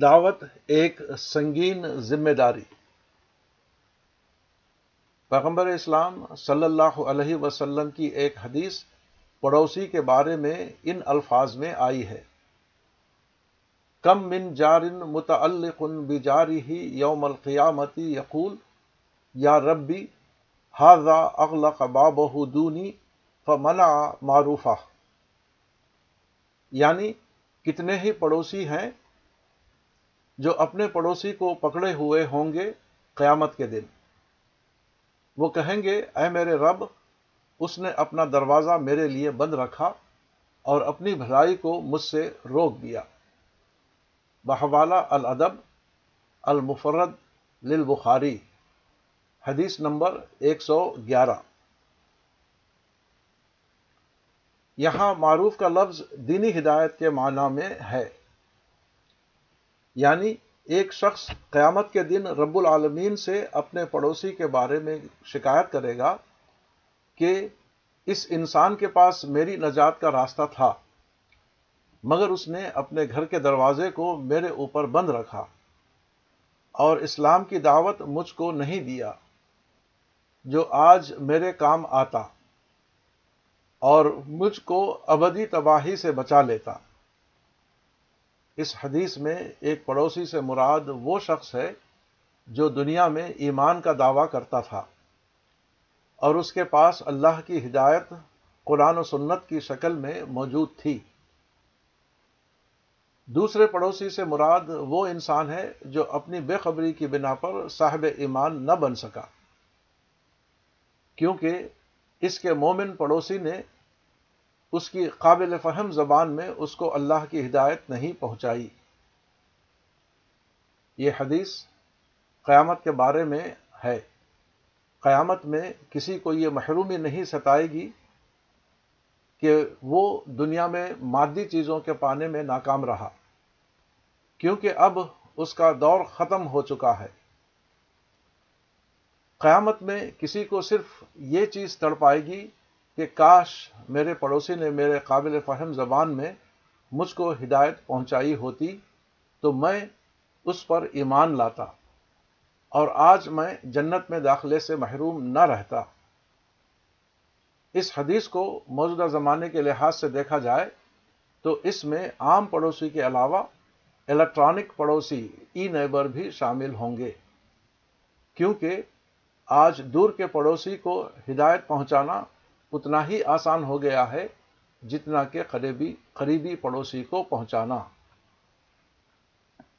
دعوت ایک سنگین ذمہ داری۔ پیغمبر اسلام صلی اللہ علیہ وسلم کی ایک حدیث پڑوسی کے بارے میں ان الفاظ میں آئی ہے۔ کم من جارن متعلق بجاری ہی یوم القیامتی یقول، یا ربی ہاضا اغلق بابہ دونی فمنع معروفہ۔ یعنی کتنے ہی پڑوسی ہیں جو اپنے پڑوسی کو پکڑے ہوئے ہوں گے قیامت کے دن۔ وہ کہیں گے، اے میرے رب، اس نے اپنا دروازہ میرے لیے بند رکھا اور اپنی بھلائی کو مجھ سے روک دیا۔ بحوالہ الادب، المفرد للبخاری، حدیث نمبر ایک سو گیارہ۔ یہاں معروف کا لفظ دینی ہدایت کے معنی میں ہے۔ یعنی ایک شخص قیامت کے دن رب العالمین سے اپنے پڑوسی کے بارے میں شکایت کرے گا کہ اس انسان کے پاس میری نجات کا راستہ تھا، مگر اس نے اپنے گھر کے دروازے کو میرے اوپر بند رکھا اور اسلام کی دعوت مجھ کو نہیں دیا، جو آج میرے کام آتا اور مجھ کو ابدی تباہی سے بچا لیتا۔ اس حدیث میں ایک پڑوسی سے مراد وہ شخص ہے جو دنیا میں ایمان کا دعویٰ کرتا تھا اور اس کے پاس اللہ کی ہدایت، قرآن و سنت کی شکل میں موجود تھی۔ دوسرے پڑوسی سے مراد وہ انسان ہے جو اپنی بے خبری کی بنا پر صاحب ایمان نہ بن سکا، کیونکہ اس کے مومن پڑوسی نے اس کی قابل فہم زبان میں اس کو اللہ کی ہدایت نہیں پہنچائی۔ یہ حدیث قیامت کے بارے میں ہے۔ قیامت میں کسی کو یہ محرومی نہیں ستائے گی کہ وہ دنیا میں مادی چیزوں کے پانے میں ناکام رہا، کیونکہ اب اس کا دور ختم ہو چکا ہے۔ قیامت میں کسی کو صرف یہ چیز تڑ پائے گی کہ کاش میرے پڑوسی نے میرے قابل فہم زبان میں مجھ کو ہدایت پہنچائی ہوتی تو میں اس پر ایمان لاتا اور آج میں جنت میں داخلے سے محروم نہ رہتا۔ اس حدیث کو موجودہ زمانے کے لحاظ سے دیکھا جائے تو اس میں عام پڑوسی کے علاوہ الیکٹرانک پڑوسی ای نیبر بھی شامل ہوں گے، کیونکہ آج دور کے پڑوسی کو ہدایت پہنچانا اتنا ہی آسان ہو گیا ہے جتنا کہ قریبی قریبی پڑوسی کو پہنچانا۔